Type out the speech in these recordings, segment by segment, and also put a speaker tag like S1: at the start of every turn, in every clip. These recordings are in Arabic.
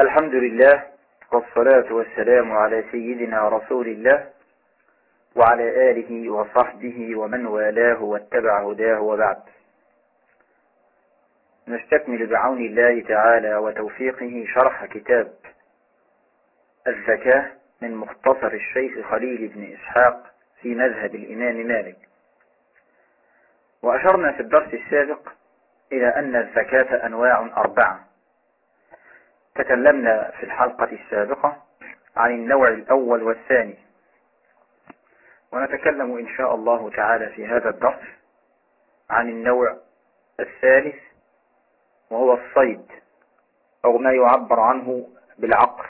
S1: الحمد لله والصلاة والسلام على سيدنا رسول الله وعلى آله وصحبه ومن والاه واتبع هداه وبعد. نستكمل بعون الله تعالى وتوفيقه شرح كتاب الزكاة من مختصر الشيخ خليل بن إسحاق في مذهب الإمام مالك. وأشرنا في الدرس السابق إلى أن الزكاة أنواع أربعة. تكلمنا في الحلقة السابقة عن النوع الأول والثاني. ونتكلم إن شاء الله تعالى في هذا الدرس عن النوع الثالث وهو الصيد أو ما يعبر عنه بالعقر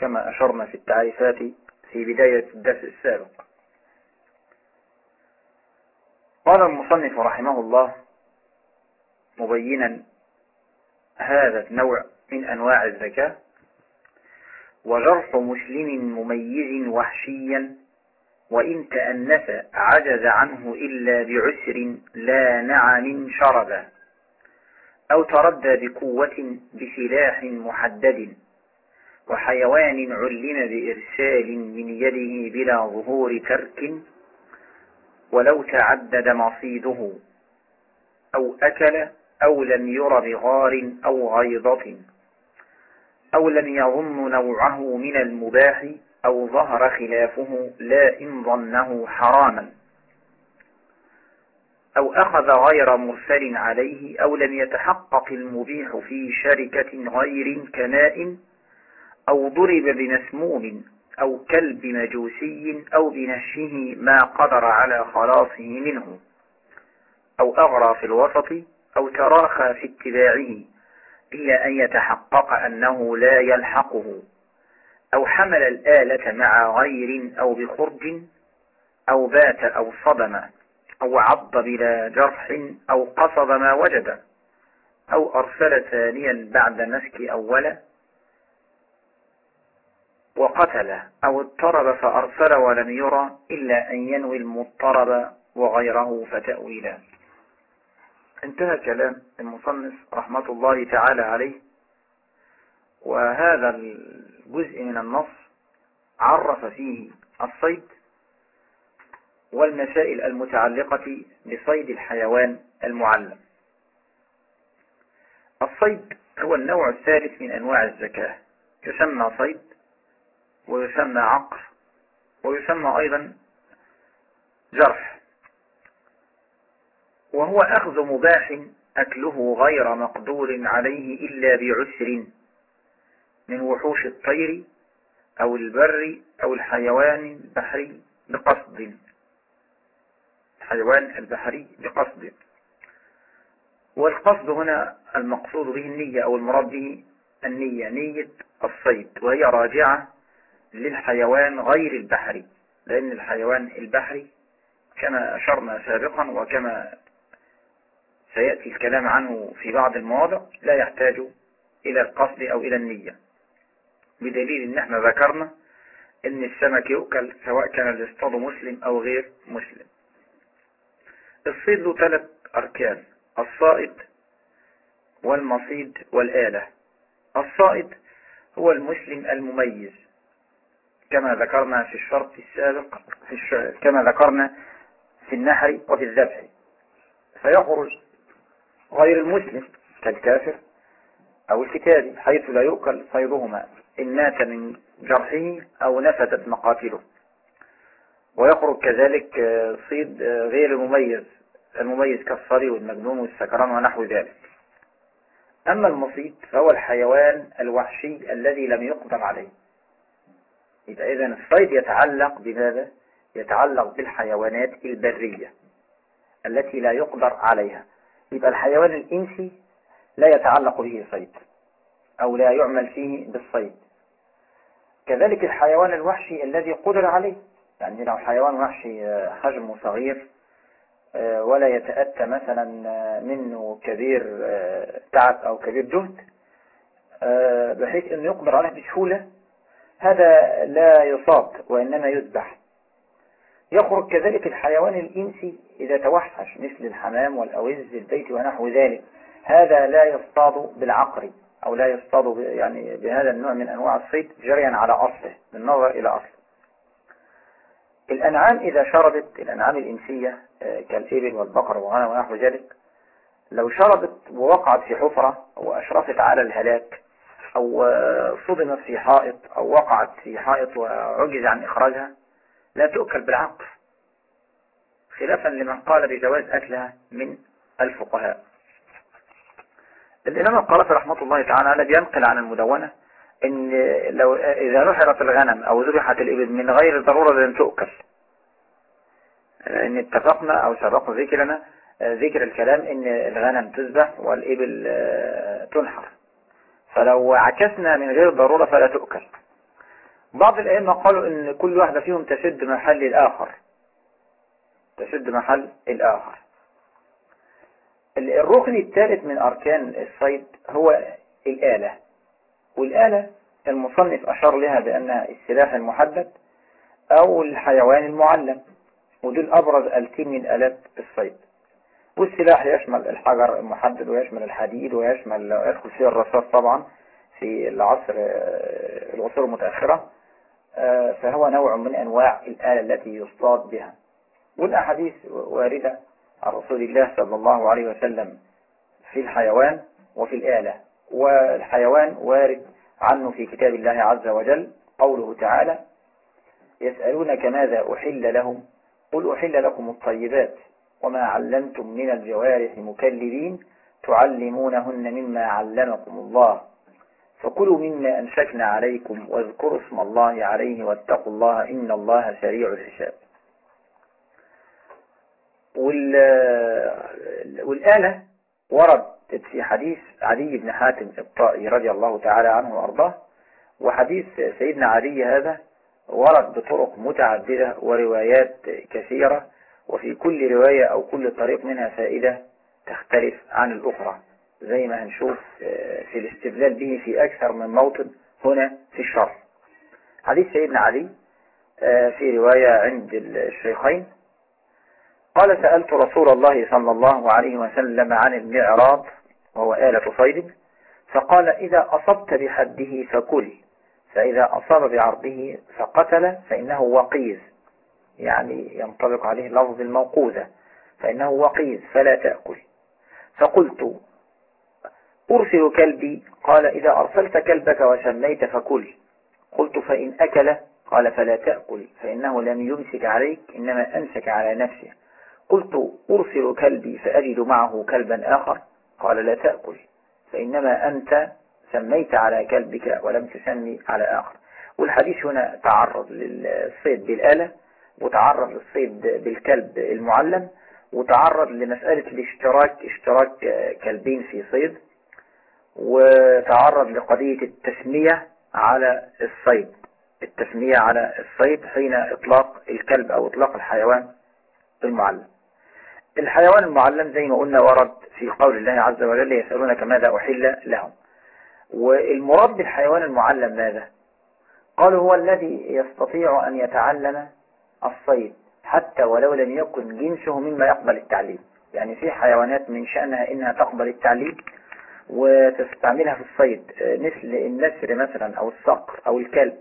S1: كما أشرنا في التعريفات في بداية الدرس السابق. قال المصنف رحمه الله مبينا هذا النوع من أنواع الزكاة. وجرح مسلم مميز وحشيا. وإن تأنف عجز عنه إلا بعسر لا نعم شربا. أو تردى بقوة بسلاح محدد. وحيوان علم بإرسال من يده بلا ظهور ترك. ولو تعدد مصيده. أو أكل أو لم ير بغار أو غيضة أو لم يظن نوعه من المباح أو ظهر خلافه لا إن ظنه حراما. أو أخذ غير مرسل عليه أو لم يتحقق المبيح في شركة غير كناء أو ضرب بمسموم أو كلب مجوسي أو بنشه ما قدر على خلاصه منه. أو أغرى في الوسط أو تراخى في اتباعه. إلا أن يتحقق أنه لا يلحقه أو حمل الآلة مع غير أو بخرج أو بات أو صدم أو عض بلا جرح أو قصد ما وجد أو أرسل ثانيا بعد مسك أولا وقتل أو اضطرب فأرسل ولم يرى إلا أن ينوي المضطرب وغيره فتأويلا. انتهى كلام المصنف رحمة الله تعالى عليه. وهذا الجزء من النص عرف فيه الصيد والمسائل المتعلقة بصيد الحيوان المعلم. الصيد هو النوع الثالث من أنواع الزكاة. يسمى صيد ويسمى عقر ويسمى أيضا جرح. وهو أخذ مباح أكله غير مقدور عليه إلا بعسر من وحوش الطير أو البر أو الحيوان البحري بقصد. الحيوان البحري بقصد. والقصد هنا المقصود به النية أو المراد به النية نية الصيد وهي راجعة للحيوان غير البحري لأن الحيوان البحري كما أشرنا سابقا وكما سيأتي الكلام عنه في بعض المواضع لا يحتاج إلى القصد أو إلى النية. بدليل إن إحنا ذكرنا إن السمك يؤكل سواء كان الاصطاد مسلم أو غير مسلم. الصيد له ثلاث أركان الصائد والمصيد والآلة. الصائد هو المسلم المميز كما ذكرنا في الشرط السابق في الش... كما ذكرنا في النحر وفي الذبح. فيخرج غير المسلم كالكافر أو الكتابي حيث لا يؤكل صيدهما إن مات من جرحه أو نفدت مقاتله. ويخرج كذلك صيد غير المميز المميز كالصري والمجنون والسكران ونحو ذلك. أما المصيد فهو الحيوان الوحشي الذي لم يقدر عليه. إذن الصيد يتعلق بماذا؟ يتعلق بالحيوانات البرية التي لا يقدر عليها. يبقى الحيوان الإنسي لا يتعلق به صيد أو لا يعمل فيه بالصيد. كذلك الحيوان الوحشي الذي قدر عليه يعني لو حيوان وحشي حجمه صغير ولا يتأتى مثلا منه كبير تعب أو كبير جهد بحيث أنه يقدر عليه بسهولة هذا لا يصاب وإنما يذبح. يخرج كذلك الحيوان الإنسي إذا توحش مثل الحمام والأوز البيت ونحو ذلك. هذا لا يصطاد بالعقر أو لا يصطاد يعني بهذا النوع من أنواع الصيد جريا على أصله بالنظر إلى أصله. الأنعام إذا شربت الأنعام الإنسية آه، كالإبل والبقر والغنم ونحو ذلك لو شربت ووقعت في حفرة وأشرفت على الهلاك أو آه، صدمت في حائط أو وقعت في حائط وعجز عن إخراجها لا تؤكل بالعقل. خلافا لمن قال بجواز أكلها من الفقهاء. الإمام القرافي رحمة الله تعالى بينقل عن المدونة إن لو إذا نحرت الغنم أو ذبحت الإبل من غير ضرورة لن تؤكل. ان اتفقنا أو سبق ذكرنا ذكر الكلام إن الغنم تذبح والإبل آه، تنحر. فلو عكسنا من غير ضرورة فلا تؤكل. بعض الأئمة قالوا إن كل واحدة فيهم تسد محل الآخر. تسد محل الآخر. الركن الثالث من أركان الصيد هو الآلة. والآلة المصنف أشار لها بأنها السلاح المحدد أو الحيوان المعلم ودول أبرز آلتين من آلات الصيد. والسلاح يشمل الحجر المحدد ويشمل الحديد ويشمل يدخل فيه الرصاص طبعا في العصر العصور المتأخرة. فهو نوع من أنواع الآلة التي يصطاد بها. والأحاديث واردة عن رسول الله صلى الله عليه وسلم في الحيوان وفي الآلة. والحيوان وارد عنه في كتاب الله عز وجل قوله تعالى يسألونك ماذا أحل لهم؟ قل أحل لكم الطيبات وما علمتم من الجوارح مكلبين تعلمونهن مما علمكم الله. فكلوا مما أنشكنا عليكم واذكروا اسم الله عليه واتقوا الله إن الله سريع الحساب. والآلة ورد في حديث علي بن حاتم الطائي رضي الله تعالى عنه وأرضاه وحديث سيدنا علي هذا ورد بطرق متعددة وروايات كثيرة وفي كل رواية أو كل طريق منها فائدة تختلف عن الأخرى. زي ما هنشوف آه، في الاستدلال به في أكثر من موطن هنا في الشرح حديث سيدنا علي آه، في رواية عند الشيخين. قال سألت رسول الله صلى الله عليه وسلم عن المعراض وهو آلة صيد. فقال إذا أصبت بحده فكل فإذا أصاب بعرضه فقتل فإنه وقيز. يعني ينطبق عليه لفظ الموقوذة فإنه وقيز فلا تأكل. فقلت أرسل كلبي. قال إذا أرسلت كلبك وسميت فكل. قلت فإن أكل. قال فلا تأكل فإنه لم يمسك عليك إنما أمسك على نفسه. قلت أرسل كلبي فأجد معه كلبا آخر. قال لا تأكل فإنما أنت سميت على كلبك ولم تسمي على آخر. والحديث هنا تعرض للصيد بالآلة وتعرض للصيد بالكلب المعلم وتعرض لمسألة الاشتراك اشتراك كلبين في صيد. وتعرض لقضية التسمية على الصيد. التسمية على الصيد حين إطلاق الكلب أو إطلاق الحيوان المعلم. الحيوان المعلم زي ما قلنا ورد في قول الله عز وجل يسألونك ماذا أحل لهم. والمراد بالحيوان المعلم ماذا؟ قالوا هو الذي يستطيع أن يتعلم الصيد حتى ولو لم يكن جنسه مما يقبل التعليم. يعني في حيوانات من شأنها إنها تقبل التعليم وتستعملها في الصيد مثل النسر مثلا أو الصقر أو الكلب.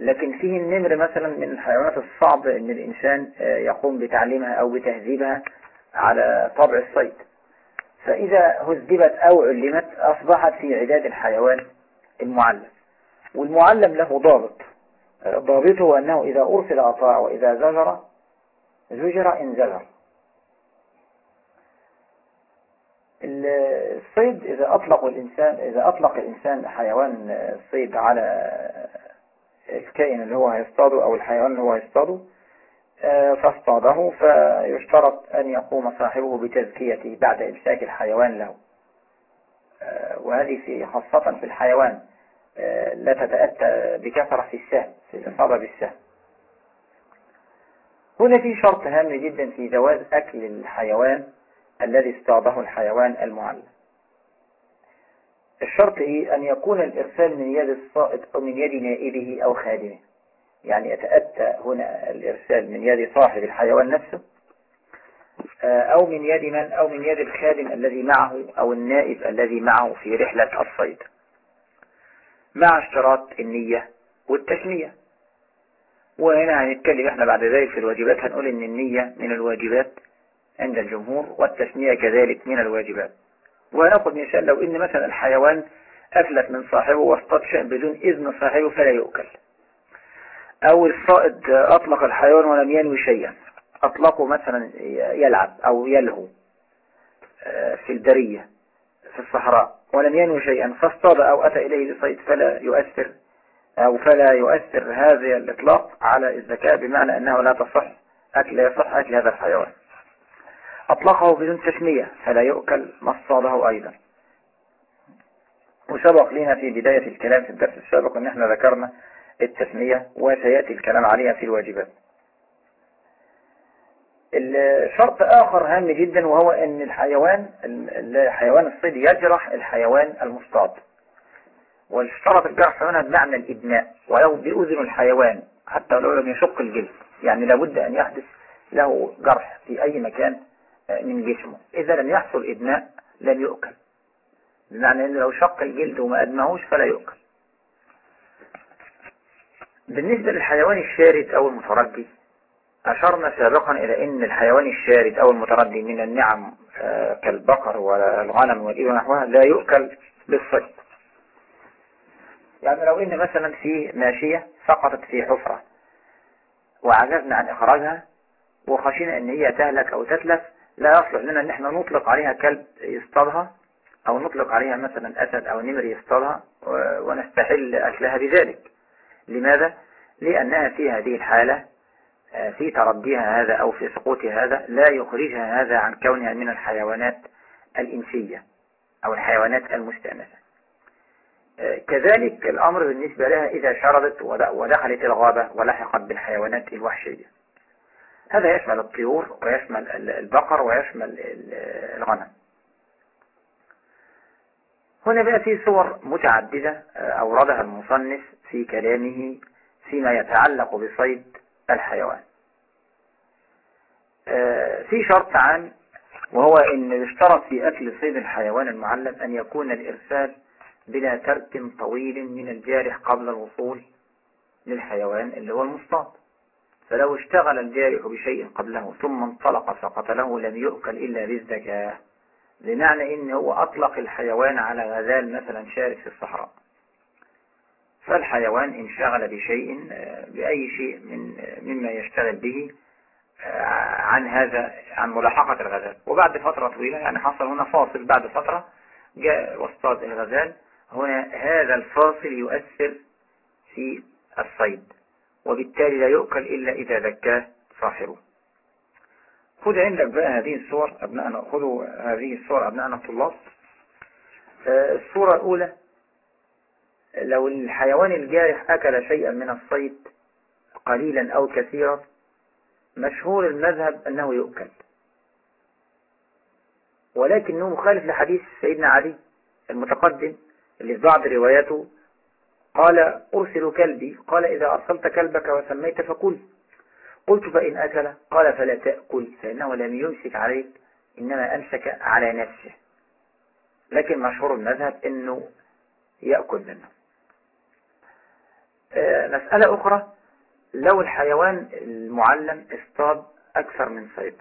S1: لكن فيه النمر مثلا من الحيوانات الصعب إن الإنسان آه، يقوم بتعليمها أو بتهذيبها على طبع الصيد. فإذا هذبت أو علمت أصبحت في عداد الحيوان المعلم. والمعلم له ضابط. آه، ضابطه أنه إذا أرسل أطاع وإذا زجر زجر إن زجر. الصيد إذا أطلق الإنسان إذا أطلق الإنسان حيوان الصيد على الكائن اللي هو هيصطاده أو الحيوان اللي هو هيصطاده آه، فاصطاده فيشترط أن يقوم صاحبه بتزكيته بعد إمساك الحيوان له. آه، وهذه في خاصة في الحيوان آه، لا تتأتى بكثرة في السهم في الإصابة بالسهم. هنا في شرط هام جدا في جواز أكل الحيوان الذي اصطاده الحيوان المعلم. الشرط إيه؟ أن يكون الإرسال من يد الصائد أو من يد نائبه أو خادمه. يعني يتأتى هنا الإرسال من يد صاحب الحيوان نفسه أو من يد من؟ أو من يد الخادم الذي معه أو النائب الذي معه في رحلة الصيد. مع اشتراط النية والتسمية. وهنا هنتكلم إحنا بعد ذلك في الواجبات هنقول إن النية من الواجبات عند الجمهور والتسمية كذلك من الواجبات. وناخذ مثال لو إن مثلا الحيوان افلت من صاحبه شيء بدون إذن صاحبه فلا يؤكل. أو الصائد أطلق الحيوان ولم ينوي شيئا. أطلقه مثلا يلعب أو يلهو آه، في البرية في الصحراء ولم ينوي شيئا فاصطاد أو أتى إليه لصيد فلا يؤثر أو فلا يؤثر هذا الإطلاق على الزكاة بمعنى أنه لا تصح أكل لا يصح أكل هذا الحيوان. أطلقه بدون تسمية فلا يؤكل مصاده أيضا. وسبق لنا في بداية الكلام في الدرس السابق أن إحنا ذكرنا التسمية وسيأتي الكلام عليها في الواجبات. الشرط آخر هام جدا وهو أن الحيوان الحيوان الصيد يجرح الحيوان المصطاد واشترط الجرح هنا بمعنى الإبناء ولو بأذن الحيوان حتى لو لم يشق الجلد. يعني لابد أن يحدث له جرح في أي مكان من جسمه. إذا لم يحصل إبناء لم يؤكل. بمعنى أنه لو شق الجلد وما أدمهوش فلا يؤكل. بالنسبة للحيوان الشارد أو المترجي أشرنا سابقا إلى أن الحيوان الشارد أو المتردي من النعم آه، كالبقر والغنم والإبل ونحوها لا يؤكل بالصيد يعني لو إن مثلا في ماشية سقطت في حفرة وعجزنا عن إخراجها وخشينا إن هي تهلك أو تتلف لا يصلح لنا إن إحنا نطلق عليها كلب يصطادها أو نطلق عليها مثلا أسد أو نمر يصطادها ونستحل أكلها بذلك. لماذا؟ لأنها في هذه الحالة آه، في ترديها هذا أو في سقوطها هذا لا يخرجها هذا عن كونها من الحيوانات الإنسية أو الحيوانات المستأنسة. كذلك الأمر بالنسبة لها إذا شردت ودخلت الغابة ولحقت بالحيوانات الوحشية. هذا يشمل الطيور ويشمل البقر ويشمل الغنم. هنا بقى في صور متعددة آه، أوردها المصنف في كلامه فيما يتعلق بصيد الحيوان. آه، في شرط عام وهو أن يشترط في أكل صيد الحيوان المعلم أن يكون الإرسال بلا ترك طويل من الجارح قبل الوصول للحيوان اللي هو المصطاد. فلو اشتغل الجارح بشيء قبله ثم انطلق فقتله لم يؤكل إلا بالزكاة بمعنى إن هو أطلق الحيوان على غزال مثلا شارك في الصحراء. فالحيوان انشغل بشيء بأي شيء من مما يشتغل به عن هذا عن ملاحقة الغزال. وبعد فترة طويلة يعني حصل هنا فاصل بعد فترة جاء واصطاد الغزال. هنا هذا الفاصل يؤثر في الصيد. وبالتالي لا يؤكل إلا إذا ذكاه صاحبه. خذ عندك بقى هذه الصور أبنائنا خذوا هذه الصور أبنائنا الطلاب آه، الصورة الأولى لو الحيوان الجارح أكل شيئا من الصيد قليلا أو كثيرا مشهور المذهب أنه يؤكل. ولكنه مخالف لحديث سيدنا علي المتقدم اللي في بعض رواياته قال أرسل كلبي. قال إذا أرسلت كلبك وسميت فكل قلت فإن أكل. قال فلا تأكل فإنه لم يمسك عليك إنما أمسك على نفسه. لكن مشهور المذهب أنه يأكل منه. آه، مسألة أخرى. لو الحيوان المعلم اصطاد أكثر من صيد.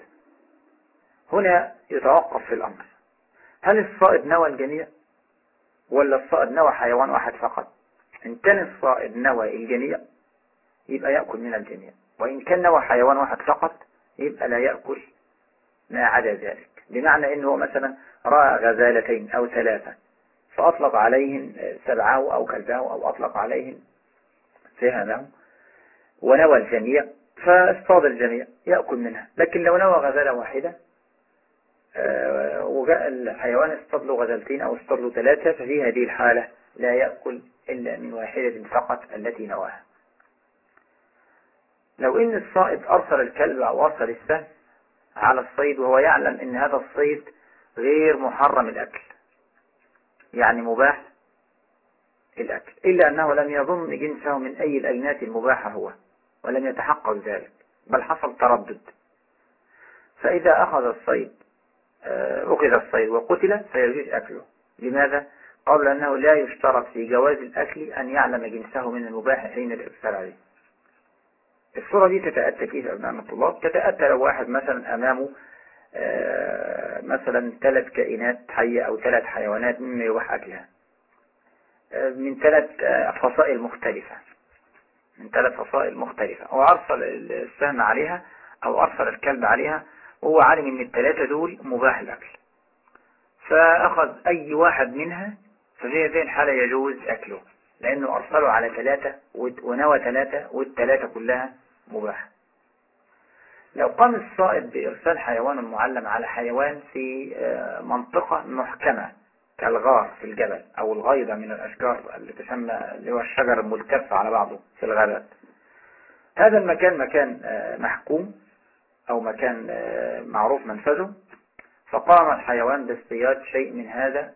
S1: هنا يتوقف في الأمر. هل الصائد نوى الجميع ولا الصائد نوى حيوان واحد فقط؟ إن كان الصائد نوى الجميع يبقى يأكل من الجميع. وإن كان نوى حيوان واحد فقط يبقى لا يأكل ما عدا ذلك. بمعنى إنه مثلا رأى غزالتين أو ثلاثة فأطلق عليهن سبعة أو كلبه أو أطلق عليهن سهمه ونوى الجميع فاصطاد الجميع يأكل منها. لكن لو نوى غزالة واحدة آه، وجاء الحيوان اصطاد له غزلتين أو اصطاد له ثلاثة ففي هذه الحالة لا يأكل إلا من واحدة فقط التي نواها. لو إن الصائد أرسل الكلب أو أرسل السهم على الصيد وهو يعلم إن هذا الصيد غير محرم الأكل يعني مباح الأكل إلا أنه لم يظن جنسه من أي الأجناس المباحة هو ولم يتحقق ذلك بل حصل تردد. فإذا أخذ الصيد آه، أخذ الصيد وقتل فيجوز أكله. لماذا؟ قال أنه لا يشترط في جواز الأكل أن يعلم جنسه من المباح حين الإرسال عليه. الصورة دي تتأتى كيف أبناء الطلاب؟ تتأتى لو واحد مثلا أمامه آه، مثلا ثلاث كائنات حية أو ثلاث حيوانات مما يباح أكلها. آه، من ثلاث فصائل مختلفة. من ثلاث فصائل مختلفة. وأرسل السهم عليها أو أرسل الكلب عليها وهو عالم إن الثلاثة دول مباح الأكل. فأخذ أي واحد منها ففي هذه الحالة يجوز أكله لأنه أرسله على ثلاثة ونوى ثلاثة والثلاثة كلها مباحة. لو قام الصائد بإرسال حيوان معلم على حيوان في آه، منطقة محكمة كالغار في الجبل أو الغيضة من الأشجار اللي تسمى اللي هو الشجر الملتف على بعضه في الغابات. هذا المكان مكان آه، محكوم أو مكان آه، معروف منفذه. فقام الحيوان باصطياد شيء من هذا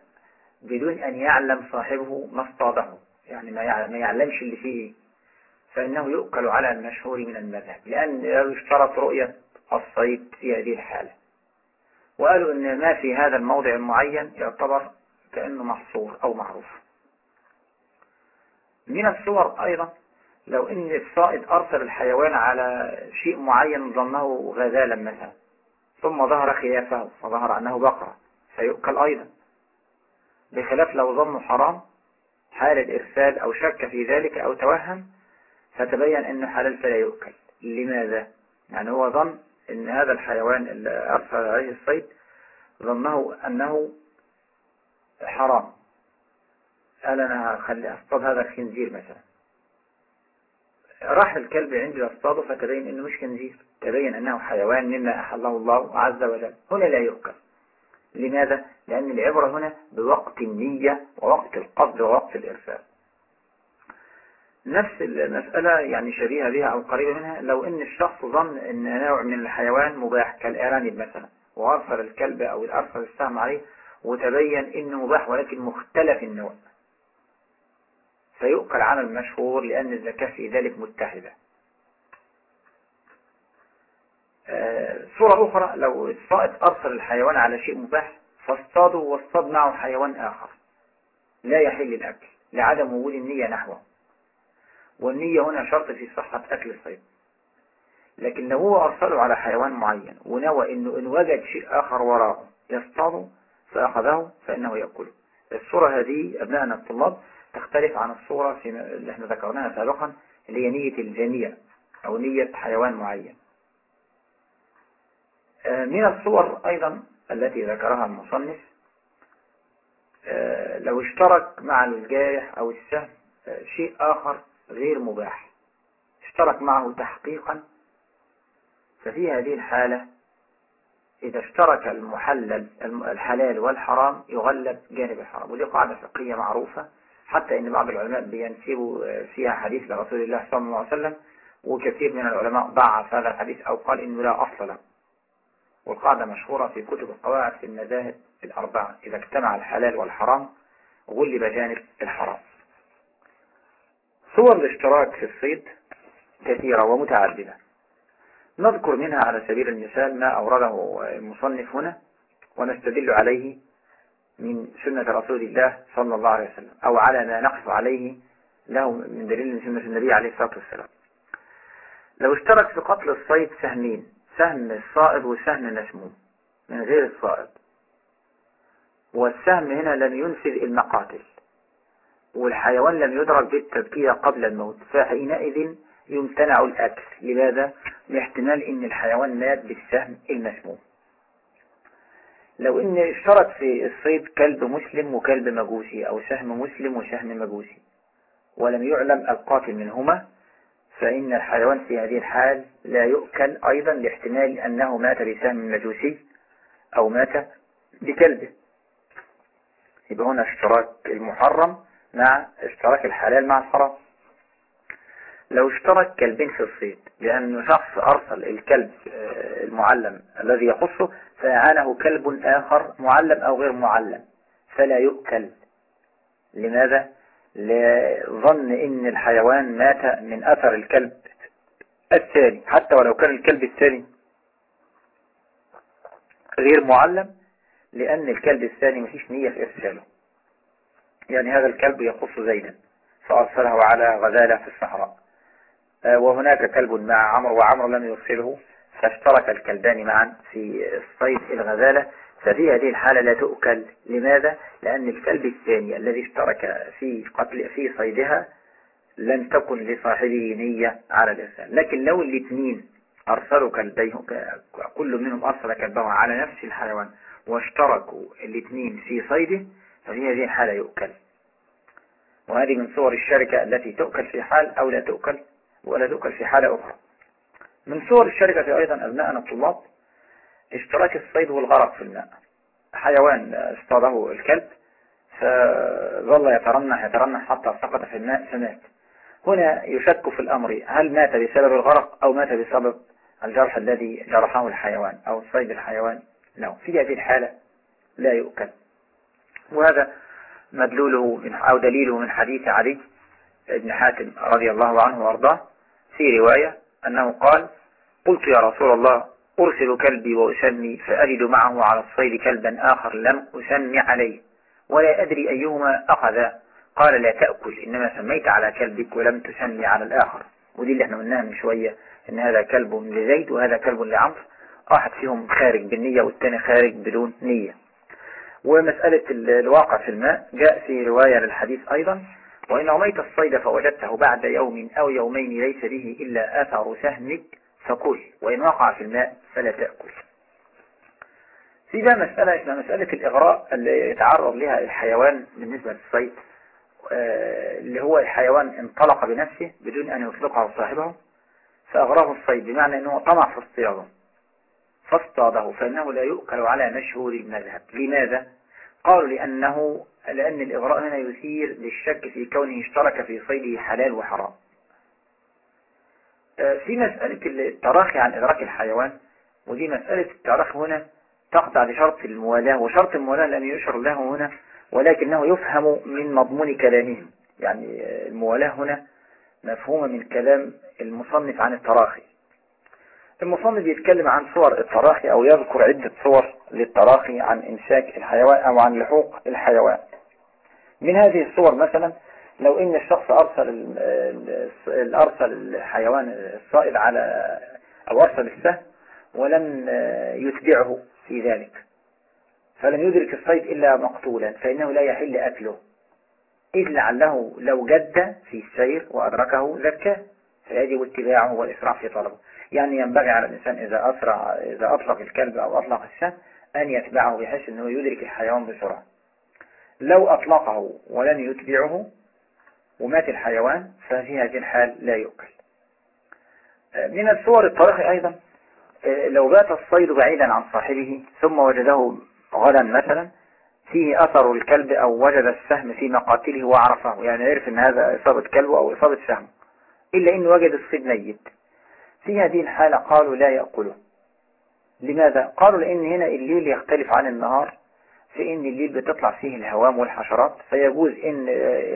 S1: بدون أن يعلم صاحبه ما اصطاده يعني ما يعلمش اللي فيه. فإنه يؤكل على المشهور من المذهب لأن يشترط رؤية الصيد في هذه الحالة. وقالوا أن ما في هذا الموضع المعين يعتبر كأنه محصور أو معروف. من الصور أيضا لو إن الصائد أرسل الحيوان على شيء معين ظنه غزالا مثلا ثم ظهر خيافه وظهر أنه بقرة فيؤكل أيضا. بخلاف لو ظنه حرام حال الإرسال أو شك في ذلك أو توهم فتبين إنه حلال فلا يؤكل. لماذا؟ يعني هو ظن إن هذا الحيوان اللي أرسل عليه الصيد ظنه أنه حرام. قال أنا هخلي أصطاد هذا الخنزير مثلا. راح الكلب عندي واصطاده فتبين إنه مش خنزير. تبين أنه حيوان مما أحله الله عز وجل. هنا لا يؤكل. لماذا؟ لأن العبرة هنا بوقت النية ووقت القصد ووقت الإرسال نفس المسألة يعني شبيهة بها أو قريبة منها لو أن الشخص ظن أن نوع من الحيوان مباح كالأرانب مثلا وأرسل الكلب أو أرسل السهم عليه وتبين أنه مباح ولكن مختلف النوع فيؤكل على المشهور لأن الزكاة في ذلك متحدة صورة أخرى لو الصائد أرسل الحيوان على شيء مباح فاصطاده واصطاد معه حيوان آخر. لا يحل الأكل لعدم وجود النية نحوه. والنية هنا شرط في صحة أكل الصيد. لكن لو هو أرسله على حيوان معين ونوى أنه إن وجد شيء آخر وراءه يصطاده فأخذه فإنه يأكله. الصورة هذه أبنائنا الطلاب تختلف عن الصورة اللي إحنا ذكرناها سابقا اللي هي نية الجميع أو نية حيوان معين. من الصور أيضا التي ذكرها المصنف آه، لو اشترك مع الجارح أو السهم آه، شيء آخر غير مباح. اشترك معه تحقيقا. ففي هذه الحالة إذا اشترك المحلل الحلال والحرام يغلب جانب الحرام. ودي قاعدة فقهية معروفة حتى إن بعض العلماء بينسبوا فيها حديث لرسول الله صلى الله عليه وسلم وكثير من العلماء ضعف هذا الحديث أو قال إنه لا أصل له. والقاعدة مشهورة في كتب القواعد في المذاهب الأربعة إذا اجتمع الحلال والحرام غلب جانب الحرام. صور الاشتراك في الصيد كثيرة ومتعددة. نذكر منها على سبيل المثال ما أورده المصنف هنا ونستدل عليه من سنة رسول الله صلى الله عليه وسلم أو على ما نقف عليه له من دليل من سنة النبي عليه الصلاة والسلام. لو اشترك في قتل الصيد سهمين سهم الصائد وسهم المسموم من غير الصائد والسهم هنا لم ينفذ المقاتل والحيوان لم يدرك بالتبكية قبل الموت فحينئذ يمتنع الأكل. لماذا؟ لاحتمال إن الحيوان مات بالسهم المسموم لو إن اشترك في الصيد كلب مسلم وكلب مجوسي أو سهم مسلم وسهم مجوسي ولم يعلم القاتل منهما فإن الحيوان في هذه الحال لا يؤكل أيضا لاحتمال أنه مات بسهم مجوسي أو مات بكلبه يبقى هنا اشتراك المحرم مع اشتراك الحلال مع الحرام. لو اشترك كلبين في الصيد لأن شخص أرسل الكلب آه، المعلم الذي يخصه فأعانه كلب آخر معلم أو غير معلم فلا يؤكل. لماذا؟ لظن إن الحيوان مات من أثر الكلب الثاني حتى ولو كان الكلب الثاني غير معلم لأن الكلب الثاني مفيش نية في إرساله. يعني هذا الكلب يقص زيدا فأرسله على غزالة في الصحراء. آه، وهناك كلب مع عمرو وعمرو لم يرسله فاشترك الكلبان معا في الصيد الغزالة. ففي هذه الحالة لا تؤكل. لماذا؟ لأن الكلب الثاني الذي اشترك في قتل في صيدها لم تكن لصاحبه نية على الإرسال لكن لو الاثنين أرسلوا كلبيه كل منهم أرسل كلبه على نفس الحيوان واشتركوا الاثنين في صيده ففي هذه الحالة يؤكل. وهذه من صور الشركة التي تؤكل في حال أو لا تؤكل ولا تؤكل في حالة أخرى. من صور الشركة أيضا أبناءنا الطلاب اشتراك الصيد والغرق في الماء. حيوان اصطاده الكلب فظل يترنح يترنح حتى سقط في الماء فمات. هنا يشك في الأمر هل مات بسبب الغرق أو مات بسبب الجرح الذي جرحه الحيوان أو صيد الحيوان؟ لا في هذه الحالة لا يؤكل. وهذا مدلوله من أو دليله من حديث علي بن حاتم رضي الله عنه وأرضاه في رواية أنه قال قلت يا رسول الله أرسل كلبي وأسمي فأجد معه على الصيد كلبا آخر لم أسمي عليه ولا أدري أيهما أخذ. قال لا تأكل إنما سميت على كلبك ولم تسمي على الآخر. ودي اللي إحنا قلناها من شوية إن هذا كلب لزيد وهذا كلب لعمرو. واحد فيهم خارج بالنية والثاني خارج بدون نية. ومسألة الواقع في الماء جاء في رواية للحديث أيضا وإن رميت الصيد فوجدته بعد يوم أو يومين ليس به إلا أثر سهمك فكل وإن وقع في الماء فلا تأكل. في بقى مسألة اسمها مسألة الإغراء اللي يتعرض لها الحيوان بالنسبة للصيد آه، اللي هو الحيوان انطلق بنفسه بدون أن يطلقه صاحبه فأغراه الصيد بمعنى أنه طمع في اصطياده. فاصطاده فإنه لا يؤكل على مشهور المذهب. لماذا؟ قالوا لأنه لأن الإغراء هنا يثير للشك في كونه اشترك في صيده حلال وحرام. في مسألة التراخي عن إدراك الحيوان ودي مسألة التراخي هنا تقطع لشرط الموالاة وشرط الموالاة لم يشر له هنا ولكنه يفهم من مضمون كلامهم. يعني الموالاة هنا مفهومة من كلام المصنف عن التراخي. المصنف يتكلم عن صور التراخي أو يذكر عدة صور للتراخي عن إمساك الحيوان أو عن لحوق الحيوان. من هذه الصور مثلا لو إن الشخص أرسل أرسل الحيوان الصائد على أو أرسل السهم ولم يتبعه في ذلك فلم يدرك الصيد إلا مقتولا فإنه لا يحل أكله. إذ لعله لو جد في السير وأدركه زكاه فيجب اتباعه والإسراع في طلبه. يعني ينبغي على الإنسان إذا أسرع إذا أطلق الكلب أو أطلق السهم أن يتبعه بحيث أنه يدرك الحيوان بسرعة. لو أطلقه ولم يتبعه ومات الحيوان ففي هذه الحال لا يؤكل. من الصور الطريقة أيضا لو بات الصيد بعيدا عن صاحبه ثم وجده غدا مثلا فيه أثر الكلب أو وجد السهم في مقاتله وعرفه. يعني عرف أن هذا إصابة كلب أو إصابة سهم. إلا أنه وجد الصيد ميت. في هذه الحالة قالوا لا يأكله. لماذا؟ قالوا لأن هنا الليل يختلف عن النهار. في أن الليل بتطلع فيه الهوام والحشرات فيجوز أن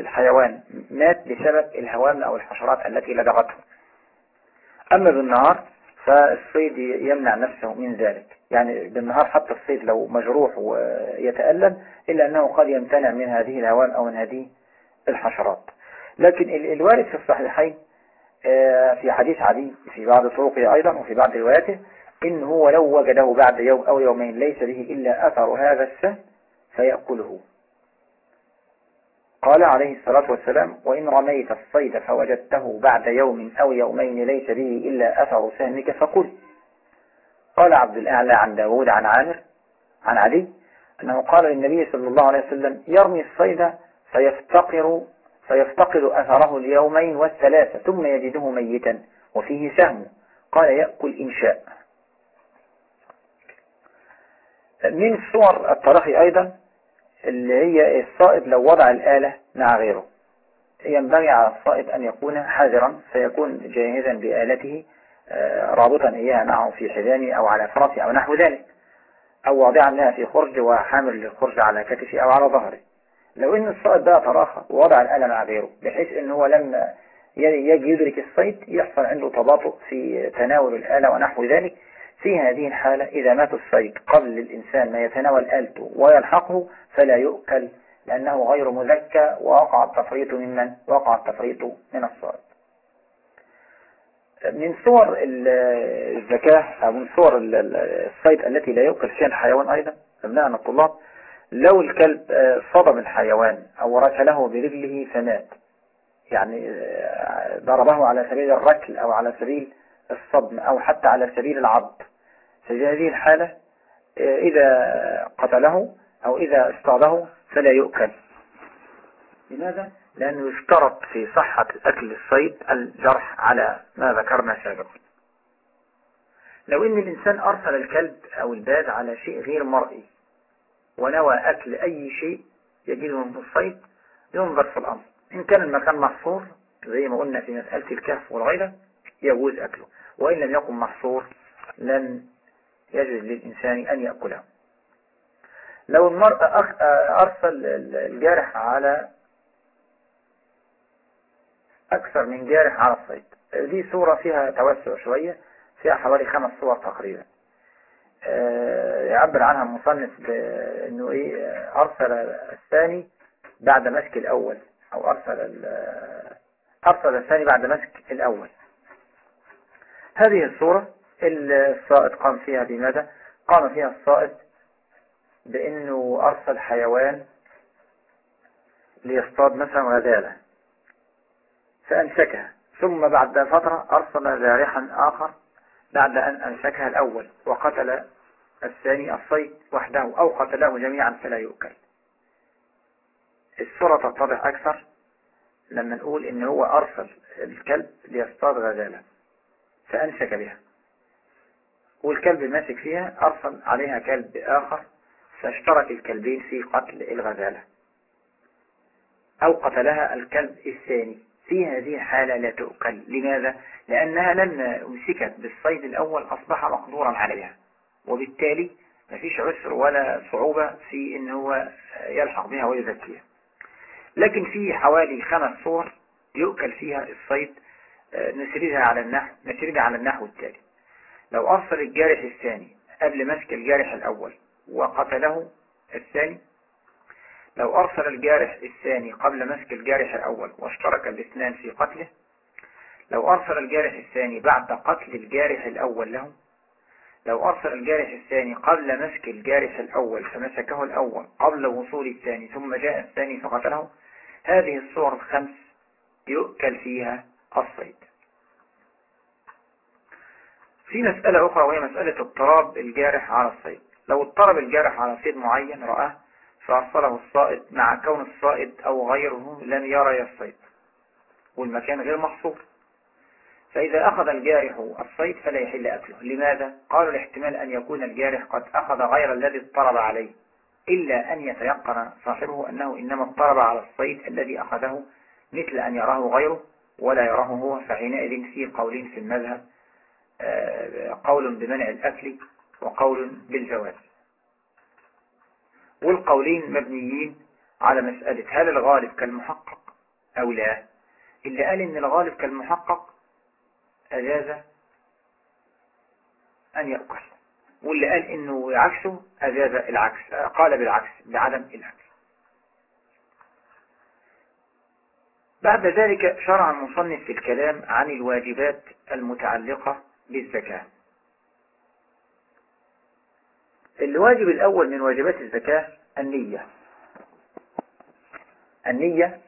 S1: الحيوان مات بسبب الهوام أو الحشرات التي لدغته. أما بالنهار فالصيد يمنع نفسه من ذلك. يعني بالنهار حتى الصيد لو مجروح ويتألم إلا أنه قد يمتنع من هذه الهوام أو من هذه الحشرات. لكن الوارد في الصحيحين آه، في حديث علي في بعض طرقه أيضا وفي بعض رواياته إن هو لو وجده بعد يوم أو يومين ليس به إلا أثر هذا السهم فيأكله. قال عليه الصلاة والسلام وإن رميت الصيد فوجدته بعد يوم أو يومين ليس به إلا أثر سهمك فقل. قال عبد الأعلى عن داود عن عامر عن علي أنه قال للنبي صلى الله عليه وسلم يرمي الصيد فيفتقر فيفتقد أثره اليومين والثلاثة ثم يجده ميتا وفيه سهم قال يأكل إن شاء. من صور التراخي أيضا اللي هي الصائد لو وضع الآلة مع غيره. ينبغي على الصائد أن يكون حذرا فيكون جاهزا بآلته آه، رابطا إياها معه في حزامه أو على فرسه أو نحو ذلك أو واضعا لها في خرج وحامل للخرج على كتفه أو على ظهره. لو إن الصائد بقى تراخى ووضع الآلة مع غيره بحيث إن هو لما يجي يدرك الصيد يحصل عنده تباطؤ في تناول الآلة ونحو ذلك. في هذه الحالة إذا مات الصيد قبل الإنسان ما يتناول آلته ويلحقه فلا يؤكل لأنه غير مذكى ووقع التفريط ممن وقع التفريط من الصائد من صور الزكاة أو من صور الصيد التي لا يؤكل فيها الحيوان أيضا أبناءنا الطلاب لو الكلب صدم الحيوان أو ركله برجله فمات. يعني ضربه على سبيل الركل أو على سبيل الصدم أو حتى على سبيل العض. في هذه الحالة إذا قتله أو إذا اصطاده فلا يؤكل. لماذا؟ لأنه يشترط في صحة أكل الصيد الجرح على ما ذكرنا سابقا. لو إن الإنسان أرسل الكلب أو الباد على شيء غير مرئي ونوى أكل أي شيء يجده من الصيد ينظر في الأمر. إن كان المكان محصور زي ما قلنا في مسألة الكهف والغيرة يجوز أكله. وإن لم يكن محصور لن يجوز للإنسان أن يأكله. لو المرأة أرسل الجارح على أكثر من جارح على الصيد. دي صورة فيها توسع شوية فيها حوالي خمس صور تقريبا. آه، يعبر عنها المصنف بأنه إيه أرسل الثاني بعد مسك الأول أو أرسل أرسل الثاني بعد مسك الأول. هذه الصورة الصائد قام فيها بماذا؟ قام فيها الصائد بأنه أرسل حيوان ليصطاد مثلا غزالة فأمسكها ثم بعد فترة أرسل جارحا آخر بعد أن أمسكها الأول وقتل الثاني الصيد وحده أو قتله جميعا فلا يؤكل. الصورة تتضح أكثر لما نقول إن هو أرسل الكلب ليصطاد غزالة فأمسك بها. والكلب ماسك فيها أرسل عليها كلب آخر فاشترك الكلبين في قتل الغزالة أو قتلها الكلب الثاني. في هذه الحالة لا تؤكل. لماذا؟ لأنها لما أمسكت بالصيد الأول أصبح مقدورا عليها. وبالتالي مفيش عسر ولا صعوبة في أن هو يلحق بها ويزكيها. لكن في حوالي خمس صور يؤكل فيها الصيد. آه، نسردها على النحو نسردها على النحو التالي. لو أرسل الجارح الثاني قبل مسك الجارح الأول وقتله الثاني لو أرسل الجارح الثاني قبل مسك الجارح الأول واشترك الاثنان في قتله لو أرسل الجارح الثاني بعد قتل الجارح الأول له لو أرسل الجارح الثاني قبل مسك الجارح الأول فمسكه الأول قبل وصول الثاني ثم جاء الثاني فقتله هذه الصور الخمس يؤكل فيها الصيد. في مسألة أخرى وهي مسألة اضطراب الجارح على الصيد. لو اضطرب الجارح على صيد معين رآه فأرسله الصائد مع كون الصائد أو غيره لم يرى الصيد والمكان غير محصور. فإذا أخذ الجارح الصيد فلا يحل أكله. لماذا؟ قالوا الاحتمال أن يكون الجارح قد أخذ غير الذي اضطرب عليه إلا أن يتيقن صاحبه أنه إنما اضطرب على الصيد الذي أخذه مثل أن يراه غيره ولا يراه هو فحينئذ في قولين في المذهب. قول بمنع الأكل وقول بالجواز. والقولين مبنيين على مسألة هل الغالب كالمحقق أو لا. اللي قال إن الغالب كالمحقق أجاز أن يأكل. واللي قال إنه عكسه أجاز العكس قال بالعكس بعدم الأكل بعد ذلك شرع المصنف في الكلام عن الواجبات المتعلقة بالزكاة الواجب الأول من واجبات الزكاة النية. النية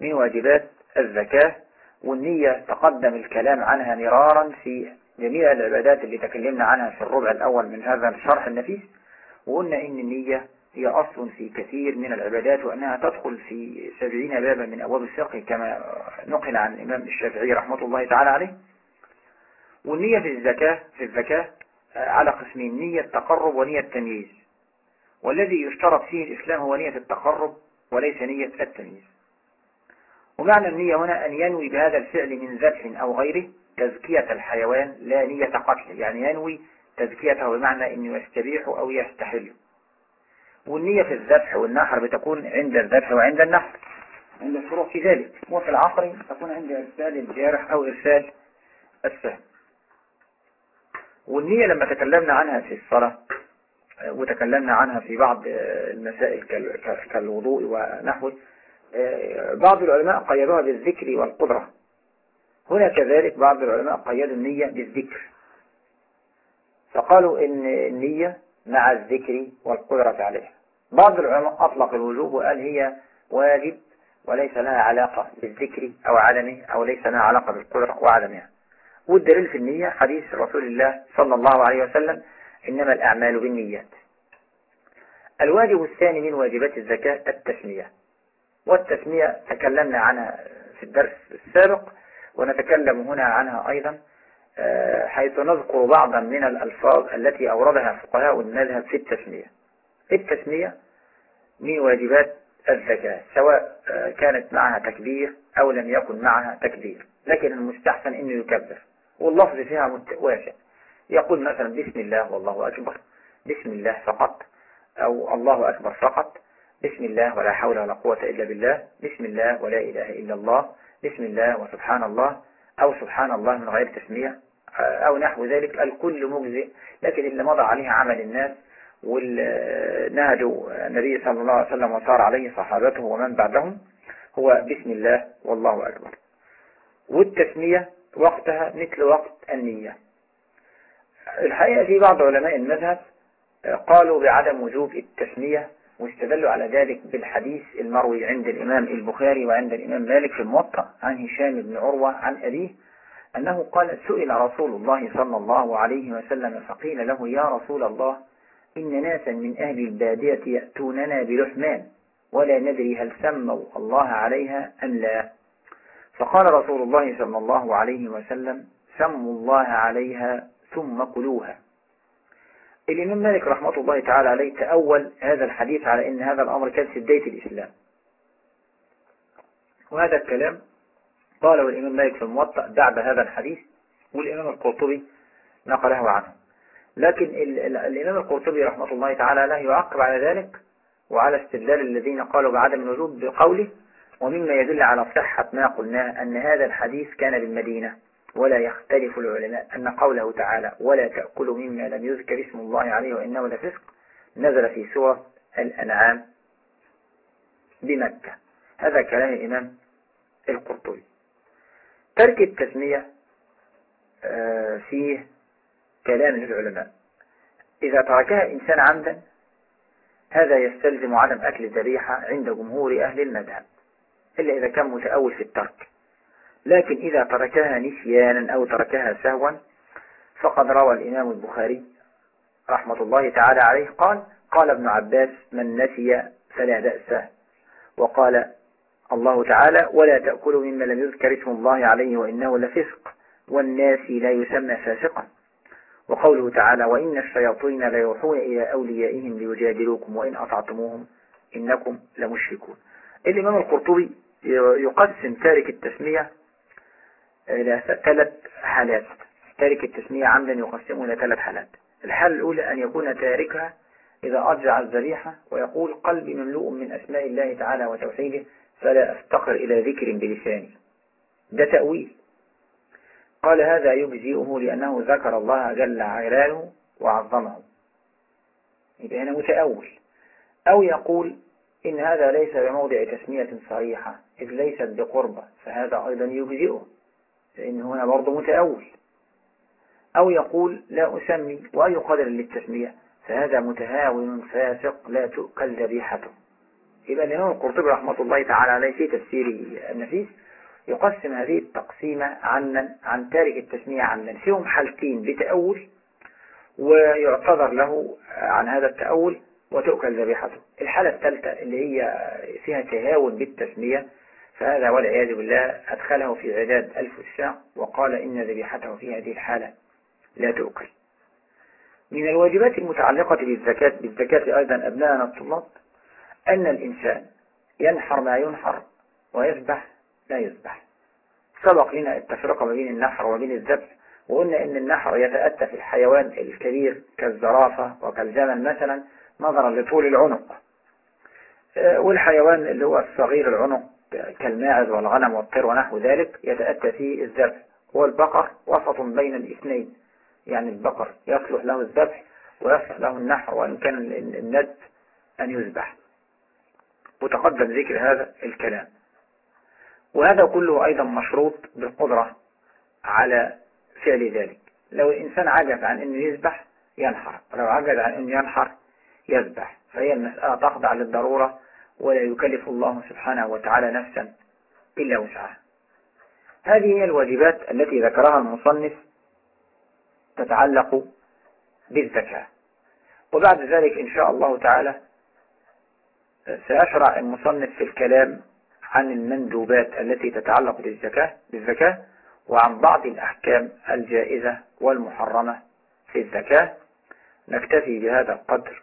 S1: من واجبات الزكاة والنية تقدم الكلام عنها مرارا في جميع العبادات اللي تكلمنا عنها في الربع الأول من هذا الشرح النفيس. وقلنا إن النية هي أصل في كثير من العبادات وأنها تدخل في سبعين بابا من أبواب الفقه كما نقل عن الإمام الشافعي رحمة الله تعالى عليه. والنية في الزكاة في الزكاة على قسمين نية تقرب ونية تمييز والذي يشترط فيه الإسلام هو نية التقرب وليس نية التمييز. ومعنى النية هنا أن ينوي بهذا الفعل من ذبح أو غيره تزكية الحيوان لا نية قتل يعني ينوي تزكيته بمعنى أنه يستبيح أو يستحل والنية في الذبح والنحر بتكون عند الذبح وعند النحر. عند الشروع في ذلك. وفي العصر تكون عند إرسال الجارح أو إرسال السهم. والنية لما تكلمنا عنها في الصلاة وتكلمنا عنها في بعض المسائل كالوضوء ونحوه بعض العلماء قيدوها بالذكر والقدرة. هنا كذلك بعض العلماء قيدوا النية بالذكر. فقالوا إن النية مع الذكر والقدرة عليها. بعض العلماء أطلق الوجوب وقال هي واجب وليس لها علاقة بالذكر أو عدمه أو ليس لها علاقة بالقدرة وعدمها. والدليل في النية حديث رسول الله صلى الله عليه وسلم إنما الأعمال بالنيات. الواجب الثاني من واجبات الزكاة التسمية. والتسمية تكلمنا عنها في الدرس السابق ونتكلم هنا عنها أيضا آه، حيث نذكر بعضا من الألفاظ التي أوردها فقهاء المذهب في التسمية. التسمية من واجبات الزكاة سواء آه، كانت معها تكبير أو لم يكن معها تكبير لكن المستحسن أنه يكبر. واللفظ فيها واسع. يقول مثلا بسم الله والله أكبر بسم الله فقط أو الله أكبر فقط بسم الله ولا حول ولا قوة إلا بالله بسم الله ولا إله إلا الله بسم الله وسبحان الله أو سبحان الله من غير تسمية أو نحو ذلك الكل مجزئ. لكن اللي مضى عليها عمل الناس والنهج النبي صلى الله عليه وسلم وصار عليه صحابته ومن بعدهم هو بسم الله والله أكبر. والتسمية وقتها مثل وقت النية. الحقيقة في بعض علماء المذهب قالوا بعدم وجوب التسمية واستدلوا على ذلك بالحديث المروي عند الإمام البخاري وعند الإمام مالك في الموطأ عن هشام بن عروة عن أبيه أنه قال سئل رسول الله صلى الله عليه وسلم فقيل له يا رسول الله إن ناسا من أهل البادية يأتوننا بلحمان ولا ندري هل سموا الله عليها أم لا. فقال رسول الله صلى الله عليه وسلم سموا الله عليها ثم كلوها. الإمام مالك رحمة الله تعالى عليه تأول هذا الحديث على أن هذا الأمر كان في بداية الإسلام. وهذا الكلام قاله الإمام مالك في الموطأ بعد هذا الحديث والإمام القرطبي نقله عنه. لكن الإمام القرطبي رحمة الله تعالى لا يعقب على ذلك وعلى استدلال الذين قالوا بعدم الوجود بقوله ومما يدل على صحة ما قلناه أن هذا الحديث كان بالمدينة ولا يختلف العلماء أن قوله تعالى ولا تأكلوا مما لم يذكر اسم الله عليه وإنه لفسق نزل في سورة الأنعام بمكة. هذا كلام الإمام القرطبي. ترك التسمية آه، فيه كلام للعلماء. إذا تركها إنسان عمدا هذا يستلزم عدم أكل الذبيحة عند جمهور أهل المذهب. إلا إذا كان متأول في الترك. لكن إذا تركها نسيانا أو تركها سهوا فقد روى الإمام البخاري رحمة الله تعالى عليه قال قال ابن عباس من نسي فلا بأس وقال الله تعالى ولا تأكلوا مما لم يذكر اسم الله عليه وإنه لفسق والناس لا يسمى فاسقا وقوله تعالى وإن الشياطين ليوحون إلى أوليائهم ليجادلوكم وإن أطعتموهم إنكم لمشركون الإمام القرطبي يقسم تارك التسمية إلى ثلاث حالات. تارك التسمية عمدا يقسمه إلى ثلاث حالات. الحالة الأولى أن يكون تاركها إذا أرجع الذبيحة ويقول قلبي مملوء من أسماء الله تعالى وتوحيده فلا أفتقر إلى ذكر بلساني. ده تأويل. قال هذا يجزئه لأنه ذكر الله جل علاله وعظمه. يبقى هنا متأول. أو يقول إن هذا ليس بموضع تسمية صريحة إذ ليست بقربة فهذا أيضا يجزئه لأن هنا برضه متأول. أو يقول لا أسمي وأي قدر للتسمية فهذا متهاون فاسق لا تؤكل ذبيحته. يبقى الإمام القرطبي رحمة الله تعالى عليه في تفسيره النفيس يقسم هذه التقسيمة عن عن تارك التسمية عن فيهم حالتين بتأول ويعتذر له عن هذا التأول وتؤكل ذبيحته. الحالة الثالثة اللي هي فيها تهاون بالتسمية فهذا والعياذ بالله أدخله في عداد ألف الساق وقال إن ذبيحته في هذه الحالة لا تؤكل. من الواجبات المتعلقة بالزكاة بالزكاة أيضا أبناءنا الطلاب أن الإنسان ينحر ما ينحر ويذبح لا يذبح. سبق لنا التفرقة ما بين النحر وبين الذبح وقلنا إن النحر يتأتى في الحيوان الكبير كالزرافة وكالجمل مثلا نظرا لطول العنق. آه، والحيوان اللي هو الصغير العنق كالماعز والغنم والطير ونحو ذلك يتأتى فيه الذبح. والبقر وسط بين الاثنين. يعني البقر يصلح له الذبح ويصلح له النحر وإن كان الند أن يذبح. وتقدم ذكر هذا الكلام. وهذا كله أيضا مشروط بالقدرة على فعل ذلك. لو الإنسان عجز عن أنه يذبح ينحر. ولو عجز عن أنه ينحر يذبح. فهي المسألة تخضع للضرورة ولا يكلف الله سبحانه وتعالى نفسا إلا وسعها. هذه هي الواجبات التي ذكرها المصنف تتعلق بالزكاة. وبعد ذلك إن شاء الله تعالى سيشرع المصنف في الكلام عن المندوبات التي تتعلق بالزكاة, بالزكاة وعن بعض الأحكام الجائزة والمحرمة في الزكاة. نكتفي بهذا القدر.